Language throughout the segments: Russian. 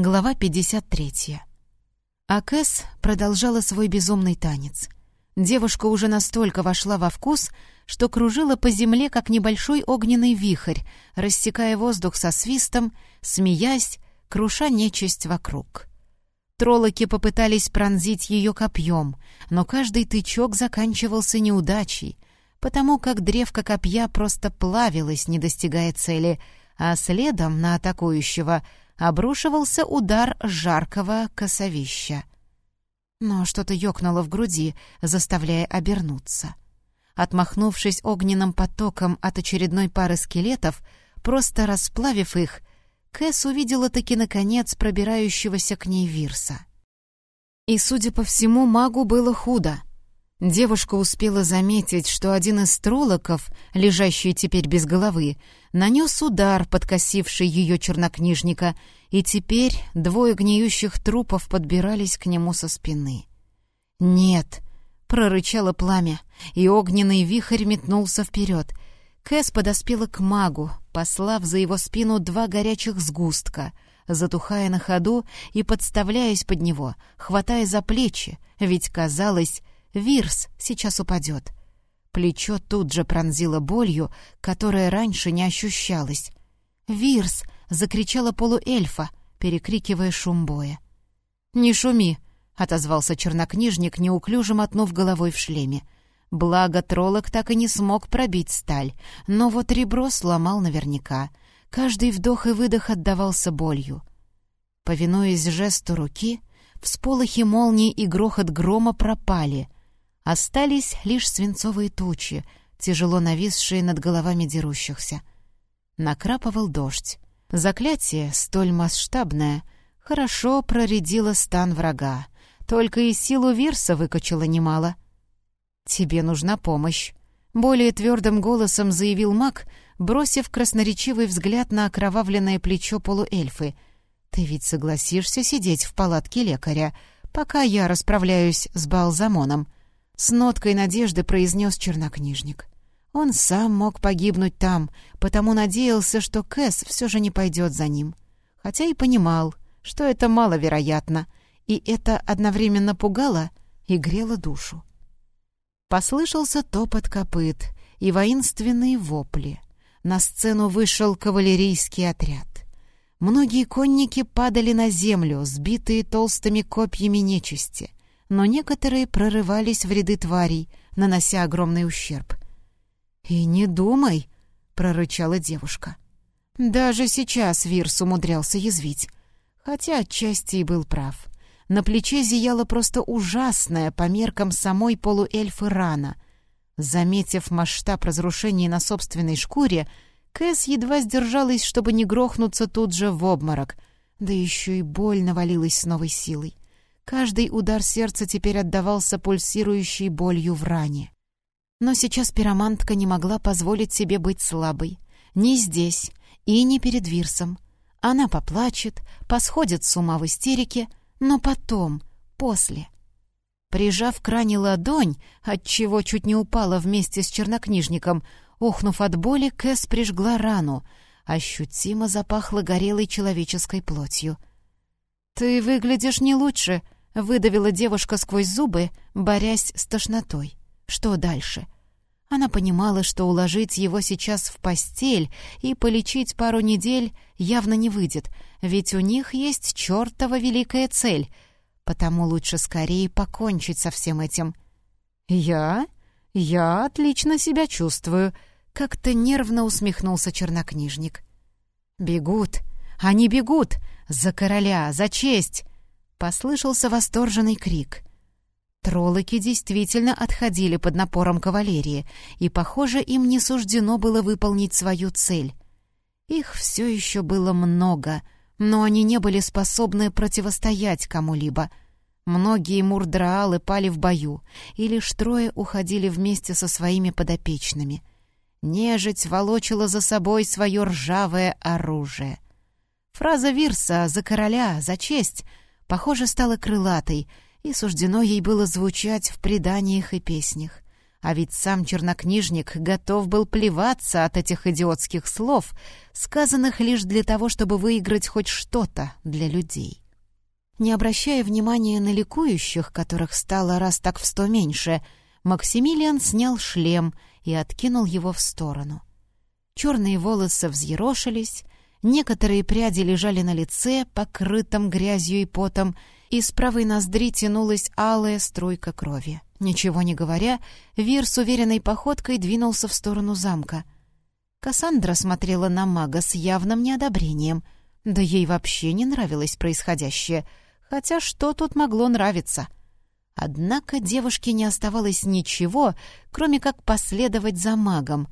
Глава 53. А Кэс продолжала свой безумный танец. Девушка уже настолько вошла во вкус, что кружила по земле, как небольшой огненный вихрь, рассекая воздух со свистом, смеясь, круша нечисть вокруг. Троллоки попытались пронзить ее копьем, но каждый тычок заканчивался неудачей, потому как древко копья просто плавилось, не достигая цели, а следом на атакующего — обрушивался удар жаркого косовища. Но что-то ёкнуло в груди, заставляя обернуться. Отмахнувшись огненным потоком от очередной пары скелетов, просто расплавив их, Кэс увидела таки наконец пробирающегося к ней Вирса. И, судя по всему, магу было худо. Девушка успела заметить, что один из троллоков, лежащий теперь без головы, нанес удар, подкосивший ее чернокнижника, и теперь двое гниющих трупов подбирались к нему со спины. «Нет!» — прорычало пламя, и огненный вихрь метнулся вперед. Кэс подоспела к магу, послав за его спину два горячих сгустка, затухая на ходу и подставляясь под него, хватая за плечи, ведь казалось, Вирс сейчас упадет. Плечо тут же пронзило болью, которая раньше не ощущалась. «Вирс!» — закричала полуэльфа, перекрикивая шум боя. «Не шуми!» — отозвался чернокнижник, неуклюже мотнув головой в шлеме. Благо, троллок так и не смог пробить сталь, но вот ребро сломал наверняка. Каждый вдох и выдох отдавался болью. Повинуясь жесту руки, всполохи молнии и грохот грома пропали — Остались лишь свинцовые тучи, тяжело нависшие над головами дерущихся. Накрапывал дождь. Заклятие, столь масштабное, хорошо проредило стан врага, только и силу Вирса выкачало немало. «Тебе нужна помощь», — более твердым голосом заявил маг, бросив красноречивый взгляд на окровавленное плечо полуэльфы. «Ты ведь согласишься сидеть в палатке лекаря, пока я расправляюсь с Балзамоном?» С ноткой надежды произнес чернокнижник. Он сам мог погибнуть там, потому надеялся, что Кэс все же не пойдет за ним. Хотя и понимал, что это маловероятно, и это одновременно пугало и грело душу. Послышался топот копыт и воинственные вопли. На сцену вышел кавалерийский отряд. Многие конники падали на землю, сбитые толстыми копьями нечисти но некоторые прорывались в ряды тварей, нанося огромный ущерб. «И не думай!» — прорычала девушка. Даже сейчас Вирс умудрялся язвить, хотя отчасти и был прав. На плече зияла просто ужасная по меркам самой полуэльфы рана. Заметив масштаб разрушений на собственной шкуре, Кэс едва сдержалась, чтобы не грохнуться тут же в обморок, да еще и боль навалилась с новой силой. Каждый удар сердца теперь отдавался пульсирующей болью в ране. Но сейчас пиромантка не могла позволить себе быть слабой. Ни здесь и не перед Вирсом. Она поплачет, посходит с ума в истерике, но потом, после. Прижав к ране ладонь, отчего чуть не упала вместе с чернокнижником, охнув от боли, Кэс прижгла рану, ощутимо запахло горелой человеческой плотью. «Ты выглядишь не лучше», Выдавила девушка сквозь зубы, борясь с тошнотой. Что дальше? Она понимала, что уложить его сейчас в постель и полечить пару недель явно не выйдет, ведь у них есть чертова великая цель, потому лучше скорее покончить со всем этим. «Я? Я отлично себя чувствую», — как-то нервно усмехнулся чернокнижник. «Бегут! Они бегут! За короля! За честь! Послышался восторженный крик. Троллоки действительно отходили под напором кавалерии, и, похоже, им не суждено было выполнить свою цель. Их все еще было много, но они не были способны противостоять кому-либо. Многие мурдраалы пали в бою, и лишь трое уходили вместе со своими подопечными. Нежить волочила за собой свое ржавое оружие. Фраза Вирса «За короля! За честь!» Похоже, стала крылатой, и суждено ей было звучать в преданиях и песнях. А ведь сам чернокнижник готов был плеваться от этих идиотских слов, сказанных лишь для того, чтобы выиграть хоть что-то для людей. Не обращая внимания на ликующих, которых стало раз так в сто меньше, Максимилиан снял шлем и откинул его в сторону. Черные волосы взъерошились, некоторые пряди лежали на лице, покрытом грязью и потом, и с правой ноздри тянулась алая струйка крови. Ничего не говоря, Вир с уверенной походкой двинулся в сторону замка. Кассандра смотрела на мага с явным неодобрением. Да ей вообще не нравилось происходящее. Хотя что тут могло нравиться? Однако девушке не оставалось ничего, кроме как последовать за магом.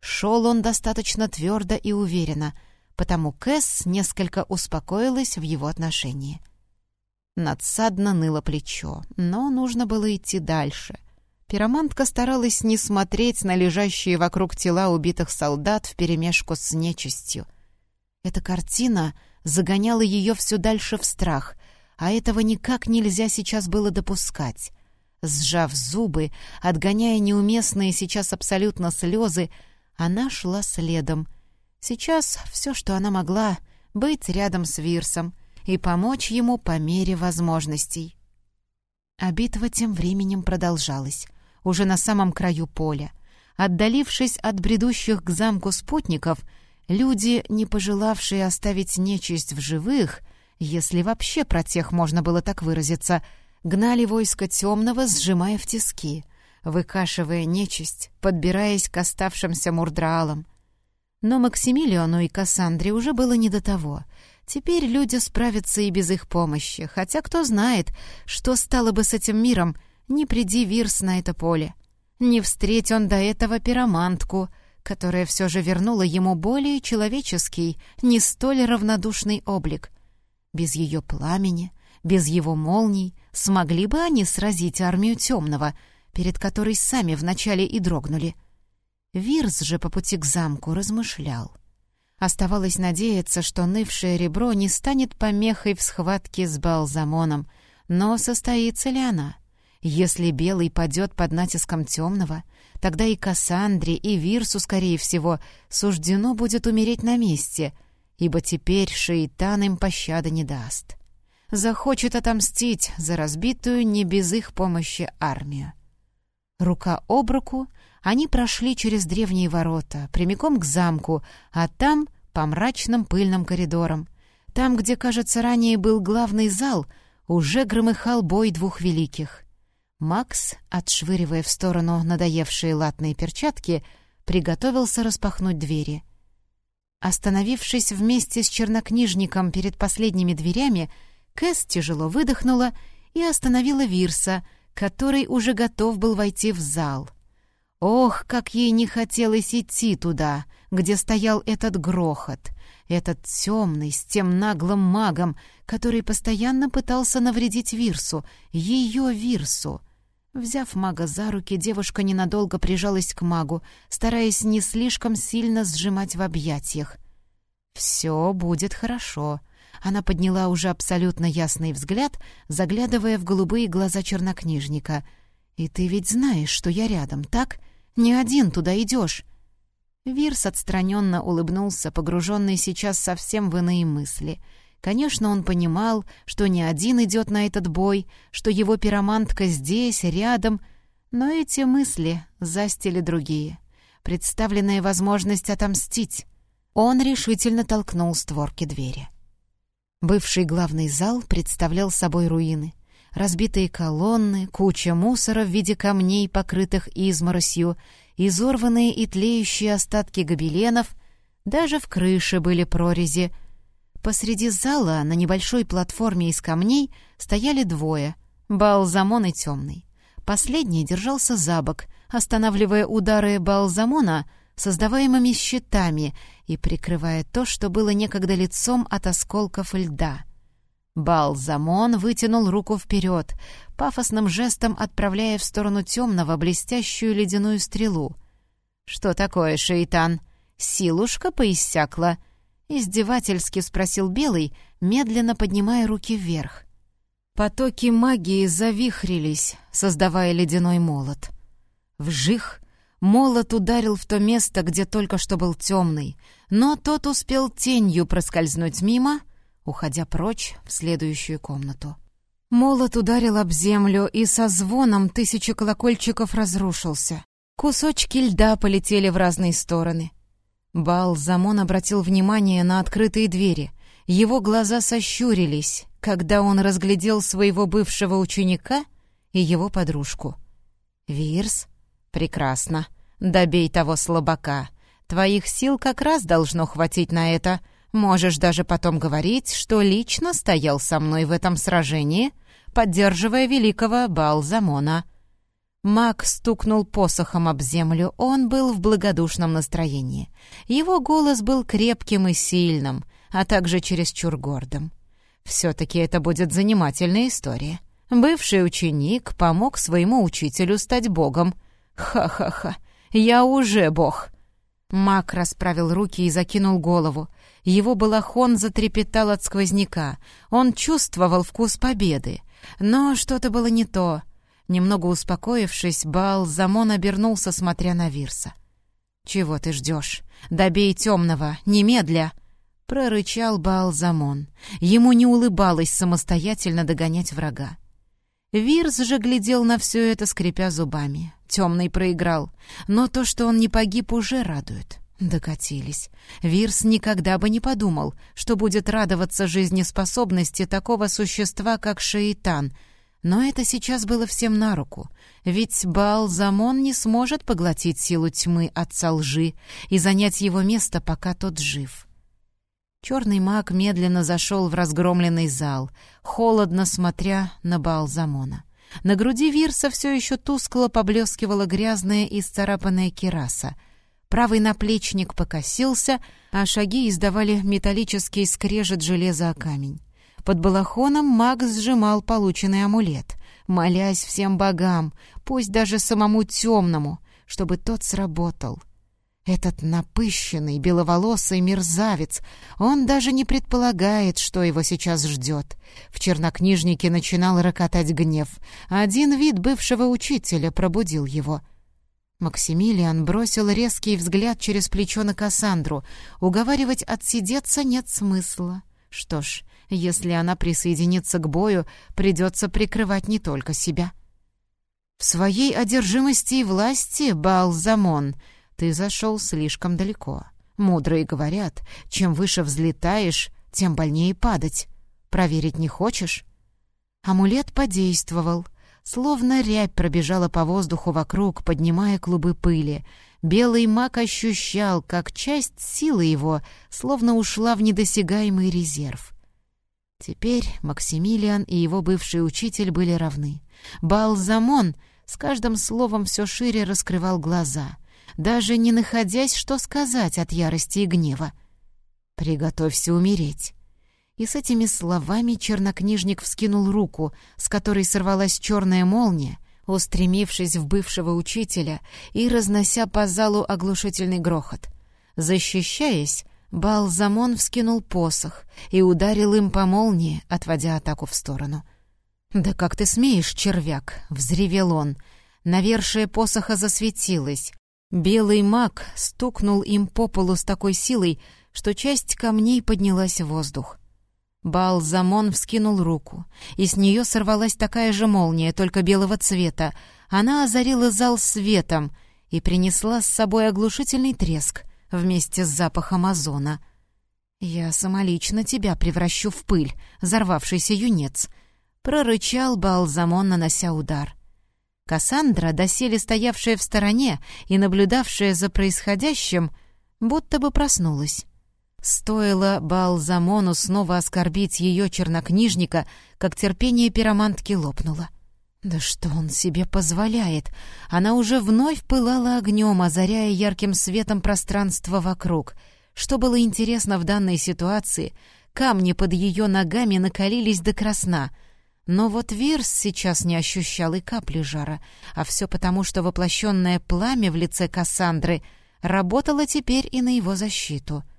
Шел он достаточно твердо и уверенно, потому Кэс несколько успокоилась в его отношении. — Надсадно ныло плечо, но нужно было идти дальше. Пиромантка старалась не смотреть на лежащие вокруг тела убитых солдат вперемешку с нечистью. Эта картина загоняла ее все дальше в страх, а этого никак нельзя сейчас было допускать. Сжав зубы, отгоняя неуместные сейчас абсолютно слезы, она шла следом. Сейчас все, что она могла, быть рядом с Вирсом, и помочь ему по мере возможностей. А битва тем временем продолжалась, уже на самом краю поля. Отдалившись от бредущих к замку спутников, люди, не пожелавшие оставить нечисть в живых, если вообще про тех можно было так выразиться, гнали войско темного, сжимая в тиски, выкашивая нечисть, подбираясь к оставшимся мурдраалам. Но Максимилиану и Кассандре уже было не до того. Теперь люди справятся и без их помощи, хотя кто знает, что стало бы с этим миром, не приди Вирс на это поле. Не встреть он до этого пиромантку, которая все же вернула ему более человеческий, не столь равнодушный облик. Без ее пламени, без его молний смогли бы они сразить армию темного, перед которой сами вначале и дрогнули. Вирс же по пути к замку размышлял. Оставалось надеяться, что нывшее ребро не станет помехой в схватке с Балзамоном. Но состоится ли она? Если белый падет под натиском темного, тогда и Кассандре, и Вирсу, скорее всего, суждено будет умереть на месте, ибо теперь Шейтан им пощады не даст. Захочет отомстить за разбитую не без их помощи армию. Рука об руку — они прошли через древние ворота, прямиком к замку, а там — по мрачным пыльным коридорам. Там, где, кажется, ранее был главный зал, уже громыхал бой двух великих. Макс, отшвыривая в сторону надоевшие латные перчатки, приготовился распахнуть двери. Остановившись вместе с чернокнижником перед последними дверями, Кэс тяжело выдохнула и остановила Вирса, который уже готов был войти в зал — Ох, как ей не хотелось идти туда, где стоял этот грохот, этот темный, с тем наглым магом, который постоянно пытался навредить Вирсу, ее Вирсу. Взяв мага за руки, девушка ненадолго прижалась к магу, стараясь не слишком сильно сжимать в объятиях. «Все будет хорошо», она подняла уже абсолютно ясный взгляд, заглядывая в голубые глаза чернокнижника. «И ты ведь знаешь, что я рядом, так? Не один туда идешь. Вирс отстраненно улыбнулся, погруженный сейчас совсем в иные мысли. Конечно, он понимал, что не один идет на этот бой, что его пиромантка здесь, рядом, но эти мысли застили другие. Представленная возможность отомстить. Он решительно толкнул створки двери. Бывший главный зал представлял собой руины разбитые колонны, куча мусора в виде камней, покрытых изморосью, изорванные и тлеющие остатки гобеленов, даже в крыше были прорези. Посреди зала на небольшой платформе из камней стояли двое — Балзамон и Темный. Последний держался за бок, останавливая удары Балзамона создаваемыми щитами и прикрывая то, что было некогда лицом от осколков льда — Балзамон вытянул руку вперед, пафосным жестом отправляя в сторону темного блестящую ледяную стрелу. «Что такое, шейтан? Силушка поиссякла?» — издевательски спросил Белый, медленно поднимая руки вверх. Потоки магии завихрились, создавая ледяной молот. Вжих! Молот ударил в то место, где только что был темный, но тот успел тенью проскользнуть мимо, уходя прочь в следующую комнату. Молот ударил об землю, и со звоном тысячи колокольчиков разрушился. Кусочки льда полетели в разные стороны. Бал Замон обратил внимание на открытые двери. Его глаза сощурились, когда он разглядел своего бывшего ученика и его подружку. «Вирс? Прекрасно. Добей того слабака. Твоих сил как раз должно хватить на это. Можешь даже потом говорить, что лично стоял со мной в этом сражении, поддерживая великого Балзамона». Маг стукнул посохом об землю, он был в благодушном настроении. Его голос был крепким и сильным, а также чересчур гордым. Все-таки это будет занимательная история. Бывший ученик помог своему учителю стать богом. Ха-ха-ха, я уже бог. Маг расправил руки и закинул голову. Его балахон затрепетал от сквозняка. Он чувствовал вкус победы. Но что-то было не то. Немного успокоившись, Баал Замон обернулся, смотря на Вирса. «Чего ты ждешь? Добей темного, немедля!» Прорычал Баал Замон. Ему не улыбалось самостоятельно догонять врага. Вирс же глядел на все это, скрипя зубами. Темный проиграл, но то, что он не погиб, уже радует. Докатились. Вирс никогда бы не подумал, что будет радоваться жизнеспособности такого существа, как Шейтан. Но это сейчас было всем на руку. Ведь Баал-Замон не сможет поглотить силу тьмы отца лжи и занять его место, пока тот жив. Черный маг медленно зашел в разгромленный зал, холодно смотря на Баал-Замона. На груди Вирса все еще тускло поблескивала грязная и сцарапанная кераса — Правый наплечник покосился, а шаги издавали металлический скрежет железа о камень. Под балахоном маг сжимал полученный амулет, молясь всем богам, пусть даже самому темному, чтобы тот сработал. Этот напыщенный, беловолосый мерзавец, он даже не предполагает, что его сейчас ждет. В чернокнижнике начинал рокотать гнев. Один вид бывшего учителя пробудил его — Максимилиан бросил резкий взгляд через плечо на Кассандру. Уговаривать отсидеться нет смысла. Что ж, если она присоединится к бою, придется прикрывать не только себя. В своей одержимости и власти, Балзамон, ты зашел слишком далеко. Мудрые говорят, чем выше взлетаешь, тем больнее падать. Проверить не хочешь? Амулет подействовал — Словно рябь пробежала по воздуху вокруг, поднимая клубы пыли. Белый маг ощущал, как часть силы его словно ушла в недосягаемый резерв. Теперь Максимилиан и его бывший учитель были равны. Балзамон с каждым словом все шире раскрывал глаза, даже не находясь, что сказать от ярости и гнева. «Приготовься умереть», и с этими словами чернокнижник вскинул руку, с которой сорвалась черная молния, устремившись в бывшего учителя и разнося по залу оглушительный грохот. Защищаясь, Балзамон вскинул посох и ударил им по молнии, отводя атаку в сторону. «Да как ты смеешь, червяк!» — взревел он. Навершие посоха засветилось. Белый маг стукнул им по полу с такой силой, что часть камней поднялась в воздух. Балзамон вскинул руку, и с нее сорвалась такая же молния, только белого цвета. Она озарила зал светом и принесла с собой оглушительный треск вместе с запахом озона. «Я самолично тебя превращу в пыль, взорвавшийся юнец», — прорычал Балзамон, нанося удар. Кассандра, доселе стоявшая в стороне и наблюдавшая за происходящим, будто бы проснулась. Стоило Балзамону снова оскорбить ее чернокнижника, как терпение пиромантки лопнуло. Да что он себе позволяет? Она уже вновь пылала огнем, озаряя ярким светом пространство вокруг. Что было интересно в данной ситуации, камни под ее ногами накалились до красна. Но вот Вирс сейчас не ощущал и капли жара, а все потому, что воплощенное пламя в лице Кассандры работало теперь и на его защиту —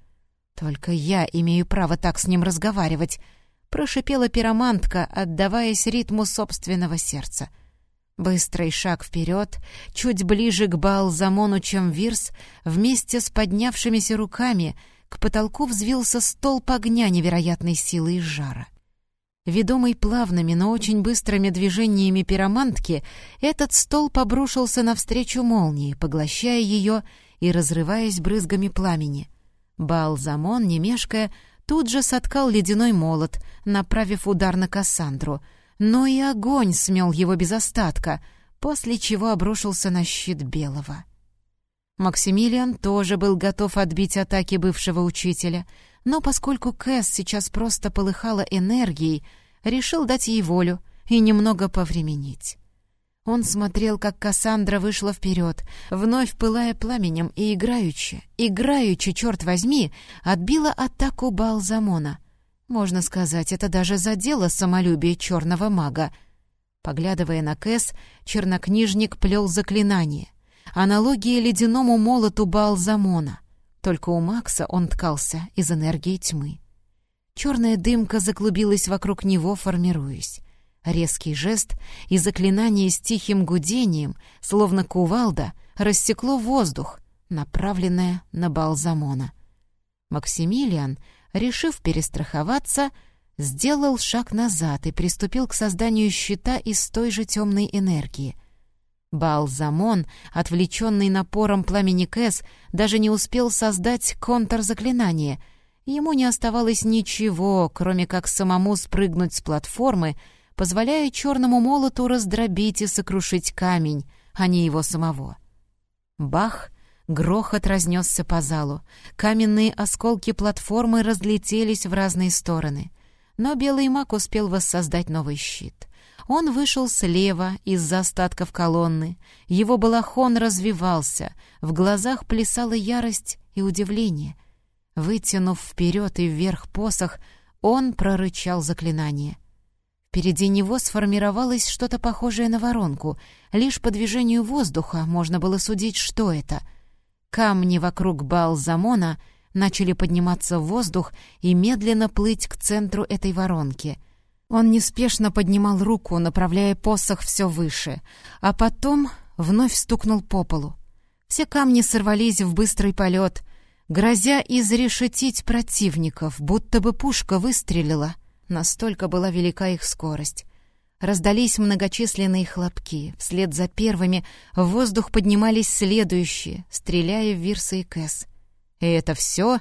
«Только я имею право так с ним разговаривать», — прошипела пиромантка, отдаваясь ритму собственного сердца. Быстрый шаг вперед, чуть ближе к Баалзамону, чем Вирс, вместе с поднявшимися руками к потолку взвился столб огня невероятной силы и жара. Ведомый плавными, но очень быстрыми движениями пиромантки, этот столб обрушился навстречу молнии, поглощая ее и разрываясь брызгами пламени. Балзамон, не мешкая, тут же соткал ледяной молот, направив удар на Кассандру, но и огонь смел его без остатка, после чего обрушился на щит Белого. Максимилиан тоже был готов отбить атаки бывшего учителя — но поскольку Кэс сейчас просто полыхала энергией, решил дать ей волю и немного повременить. Он смотрел, как Кассандра вышла вперед, вновь пылая пламенем и играючи, играючи, черт возьми, отбила атаку Балзамона. Можно сказать, это даже задело самолюбие черного мага. Поглядывая на Кэс, чернокнижник плел заклинание. Аналогия ледяному молоту Балзамона. Только у Макса он ткался из энергии тьмы. Черная дымка заклубилась вокруг него, формируясь. Резкий жест и заклинание с тихим гудением, словно кувалда, рассекло воздух, направленное на Балзамона. Максимилиан, решив перестраховаться, сделал шаг назад и приступил к созданию щита из той же темной энергии — Балзамон, отвлеченный напором пламени Кэс, даже не успел создать контрзаклинание. Ему не оставалось ничего, кроме как самому спрыгнуть с платформы, позволяя черному молоту раздробить и сокрушить камень, а не его самого. Бах! Грохот разнесся по залу. Каменные осколки платформы разлетелись в разные стороны. Но белый маг успел воссоздать новый щит — он вышел слева из-за остатков колонны. Его балахон развивался, в глазах плясала ярость и удивление. Вытянув вперед и вверх посох, он прорычал заклинание. Впереди него сформировалось что-то похожее на воронку. Лишь по движению воздуха можно было судить, что это. Камни вокруг Балзамона начали подниматься в воздух и медленно плыть к центру этой воронки — он неспешно поднимал руку, направляя посох все выше, а потом вновь стукнул по полу. Все камни сорвались в быстрый полет, грозя изрешетить противников, будто бы пушка выстрелила. Настолько была велика их скорость. Раздались многочисленные хлопки. Вслед за первыми в воздух поднимались следующие, стреляя в Вирса и Кэс. «И это все?»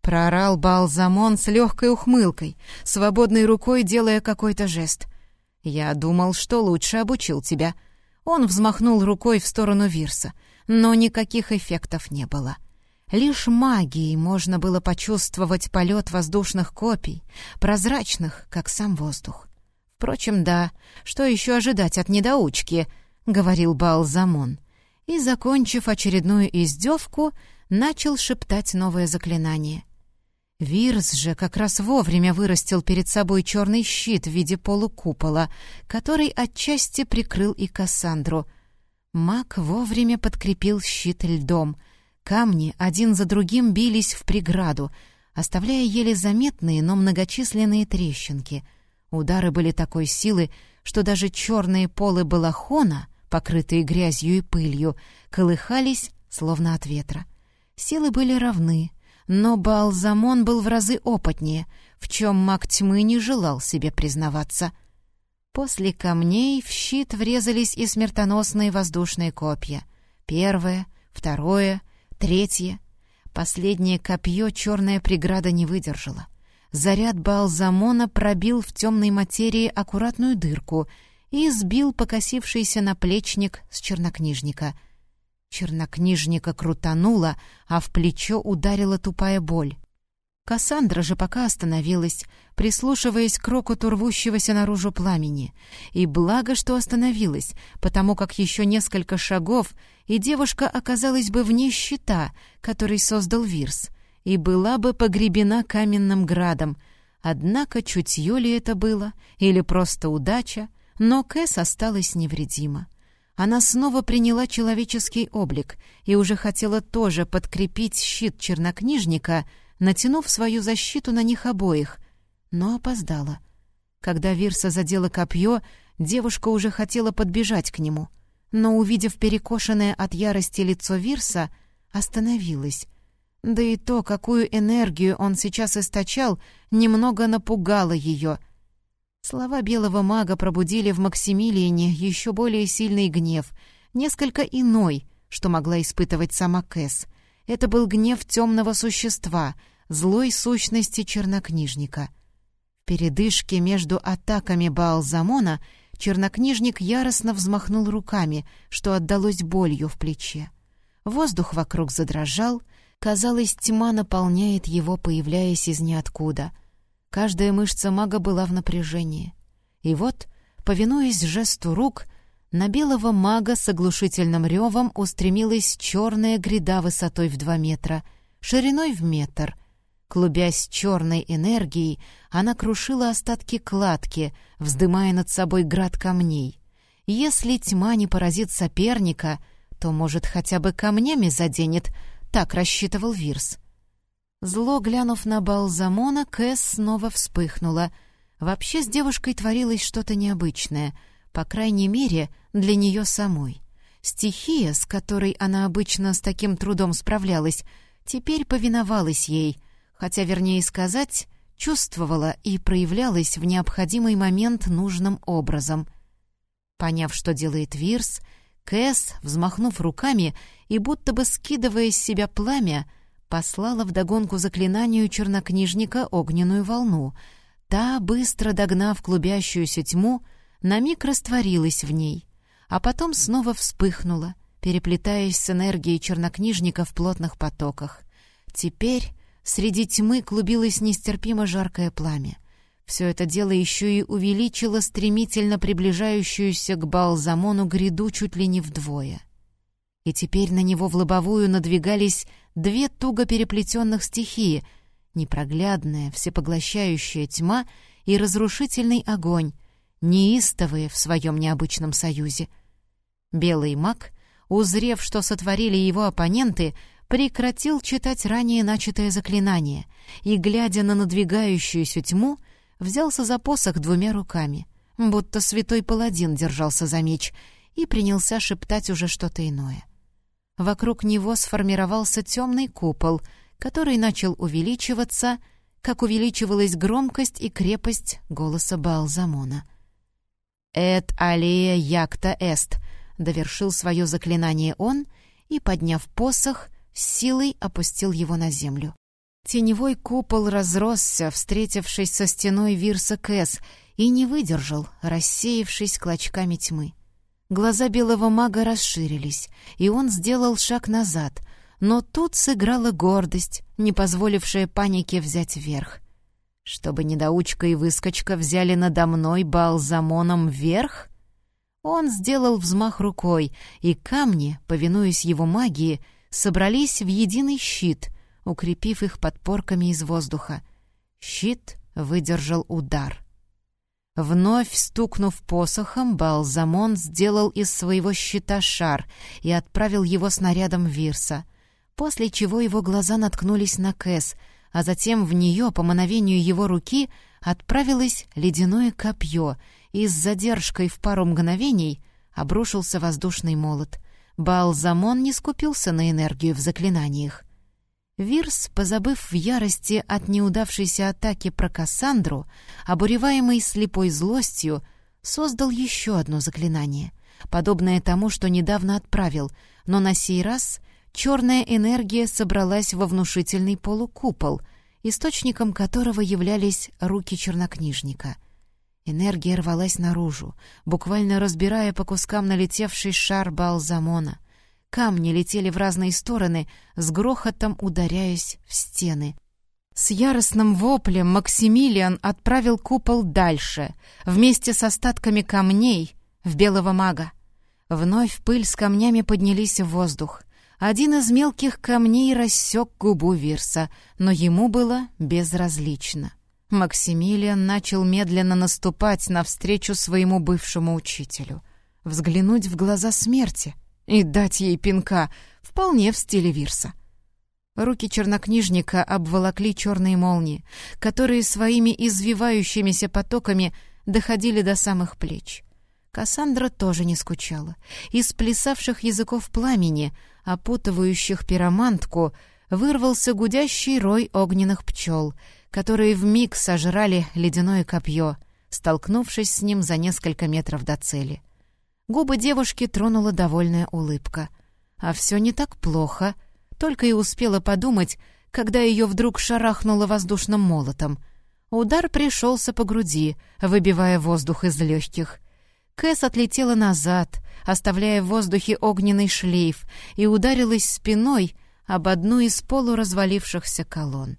Проорал Балзамон с легкой ухмылкой, свободной рукой делая какой-то жест. «Я думал, что лучше обучил тебя». Он взмахнул рукой в сторону Вирса, но никаких эффектов не было. Лишь магией можно было почувствовать полет воздушных копий, прозрачных, как сам воздух. «Впрочем, да, что еще ожидать от недоучки?» — говорил Балзамон. И, закончив очередную издевку, начал шептать новое заклинание — Вирс же как раз вовремя вырастил перед собой черный щит в виде полукупола, который отчасти прикрыл и Кассандру. Маг вовремя подкрепил щит льдом. Камни один за другим бились в преграду, оставляя еле заметные, но многочисленные трещинки. Удары были такой силы, что даже черные полы балахона, покрытые грязью и пылью, колыхались, словно от ветра. Силы были равны — но Балзамон был в разы опытнее, в чем маг тьмы не желал себе признаваться. После камней в щит врезались и смертоносные воздушные копья. Первое, второе, третье. Последнее копье черная преграда не выдержала. Заряд Балзамона пробил в темной материи аккуратную дырку и сбил покосившийся наплечник с чернокнижника — Чернокнижника крутанула, а в плечо ударила тупая боль. Кассандра же пока остановилась, прислушиваясь к рокоту рвущегося наружу пламени. И благо, что остановилась, потому как еще несколько шагов, и девушка оказалась бы вне щита, который создал Вирс, и была бы погребена каменным градом. Однако чутье ли это было, или просто удача, но Кэс осталась невредима. Она снова приняла человеческий облик и уже хотела тоже подкрепить щит чернокнижника, натянув свою защиту на них обоих, но опоздала. Когда Вирса задела копье, Девушка уже хотела подбежать к нему, но, увидев перекошенное от ярости лицо Вирса, остановилась. Да и то, какую энергию он сейчас источал, немного напугало ее. Слова белого мага пробудили в Максимилиане еще более сильный гнев, несколько иной, что могла испытывать сама Кэс. Это был гнев темного существа, злой сущности чернокнижника. В передышке между атаками Баалзамона — Чернокнижник яростно взмахнул руками, что отдалось болью в плече. Воздух вокруг задрожал, казалось, тьма наполняет его, появляясь из ниоткуда. Каждая мышца мага была в напряжении. И вот, повинуясь жесту рук, на белого мага с оглушительным ревом устремилась черная гряда высотой в два метра, шириной в метр, Клубясь черной энергией, она крушила остатки кладки, вздымая над собой град камней. Если тьма не поразит соперника, то, может, хотя бы камнями заденет, так рассчитывал Вирс. Зло глянув на Балзамона, Кэс снова вспыхнула. Вообще с девушкой творилось что-то необычное, по крайней мере, для нее самой. Стихия, с которой она обычно с таким трудом справлялась, теперь повиновалась ей — хотя, вернее сказать, чувствовала и проявлялась в необходимый момент нужным образом. Поняв, что делает Вирс, Кэс, взмахнув руками и будто бы скидывая с себя пламя, послала вдогонку заклинанию чернокнижника огненную волну. Та, быстро догнав клубящуюся тьму, на миг растворилась в ней, а потом снова вспыхнула, переплетаясь с энергией чернокнижника в плотных потоках. Теперь Среди тьмы клубилось нестерпимо жаркое пламя. Все это дело еще и увеличило стремительно приближающуюся к Балзамону гряду чуть ли не вдвое. И теперь на него в лобовую надвигались две туго переплетенных стихии — непроглядная, всепоглощающая тьма и разрушительный огонь, неистовые в своем необычном союзе. Белый маг, узрев, что сотворили его оппоненты, — прекратил читать ранее начатое заклинание и, глядя на надвигающуюся тьму, взялся за посох двумя руками, будто святой паладин держался за меч, и принялся шептать уже что-то иное. Вокруг него сформировался темный купол, который начал увеличиваться, как увеличивалась громкость и крепость голоса Балзамона. «Эт алия якта эст», — довершил свое заклинание он и, подняв посох, силой опустил его на землю. Теневой купол разросся, встретившись со стеной Вирса Кэс, и не выдержал, рассеявшись клочками тьмы. Глаза белого мага расширились, и он сделал шаг назад, но тут сыграла гордость, не позволившая панике взять верх. Чтобы недоучка и выскочка взяли надо мной балзамоном вверх? Он сделал взмах рукой, и камни, повинуясь его магии, собрались в единый щит, укрепив их подпорками из воздуха. Щит выдержал удар. Вновь стукнув посохом, Балзамон сделал из своего щита шар и отправил его снарядом Вирса, после чего его глаза наткнулись на Кэс, а затем в нее, по мановению его руки, отправилось ледяное копье, и с задержкой в пару мгновений обрушился воздушный молот. Балзамон не скупился на энергию в заклинаниях. Вирс, позабыв в ярости от неудавшейся атаки про Кассандру, обуреваемый слепой злостью, создал еще одно заклинание, подобное тому, что недавно отправил, но на сей раз черная энергия собралась во внушительный полукупол, источником которого являлись руки чернокнижника — Энергия рвалась наружу, буквально разбирая по кускам налетевший шар Балзамона. Камни летели в разные стороны, с грохотом ударяясь в стены. С яростным воплем Максимилиан отправил купол дальше, вместе с остатками камней, в белого мага. Вновь пыль с камнями поднялись в воздух. Один из мелких камней рассек губу Вирса, но ему было безразлично. Максимилиан начал медленно наступать навстречу своему бывшему учителю. Взглянуть в глаза смерти и дать ей пинка, вполне в стиле Вирса. Руки чернокнижника обволокли черные молнии, которые своими извивающимися потоками доходили до самых плеч. Кассандра тоже не скучала. Из плясавших языков пламени, опутывающих пиромантку, вырвался гудящий рой огненных пчел, которые вмиг сожрали ледяное копье, столкнувшись с ним за несколько метров до цели. Губы девушки тронула довольная улыбка. А все не так плохо, только и успела подумать, когда ее вдруг шарахнуло воздушным молотом. Удар пришелся по груди, выбивая воздух из легких. Кэс отлетела назад, оставляя в воздухе огненный шлейф, и ударилась спиной об одну из полуразвалившихся колонн.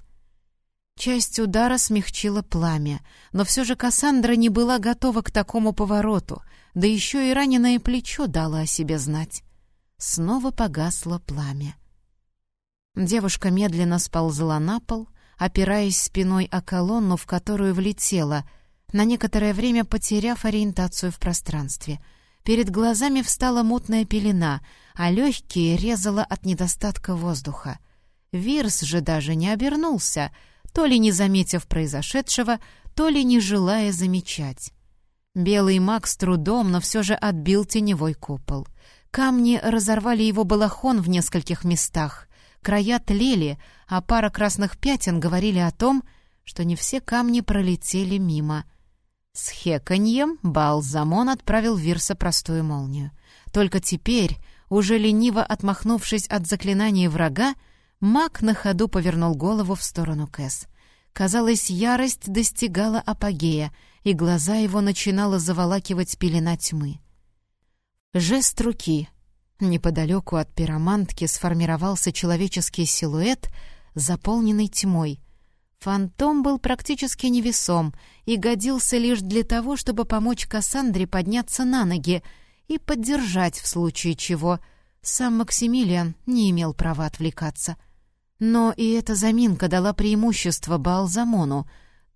Часть удара смягчила пламя, но все же Кассандра не была готова к такому повороту, да еще и раненое плечо дало о себе знать. Снова погасло пламя. Девушка медленно сползла на пол, опираясь спиной о колонну, в которую влетела, на некоторое время потеряв ориентацию в пространстве. Перед глазами встала мутная пелена, а легкие резала от недостатка воздуха. Вирс же даже не обернулся, то ли не заметив произошедшего, то ли не желая замечать. Белый маг с трудом, но все же отбил теневой купол. Камни разорвали его балахон в нескольких местах. Края тлели, а пара красных пятен говорили о том, что не все камни пролетели мимо. С хеканьем Балзамон отправил Вирса простую молнию. Только теперь, уже лениво отмахнувшись от заклинания врага, маг на ходу повернул голову в сторону Кэс. Казалось, ярость достигала апогея, и глаза его начинала заволакивать пелена тьмы. Жест руки, Неподалеку от пиромантки сформировался человеческий силуэт, заполненный тьмой. Фантом был практически невесом и годился лишь для того, чтобы помочь Кассандре подняться на ноги и поддержать в случае чего. Сам Максимилиан не имел права отвлекаться. Но и эта заминка дала преимущество Балзамону.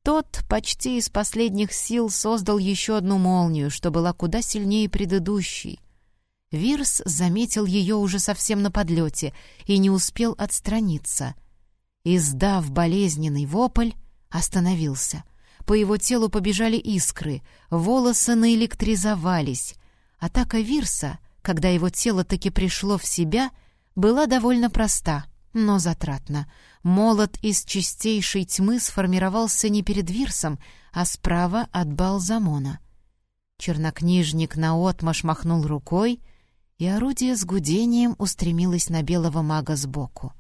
Тот почти из последних сил создал еще одну молнию, что была куда сильнее предыдущей. Вирс заметил ее уже совсем на подлете и не успел отстраниться. Издав болезненный вопль, остановился. По его телу побежали искры, волосы наэлектризовались. Атака Вирса, когда его тело таки пришло в себя, была довольно проста, но затратна. Молот из чистейшей тьмы сформировался не перед Вирсом, а справа от Балзамона. Чернокнижник наотмашь махнул рукой — и орудие с гудением устремилось на белого мага сбоку.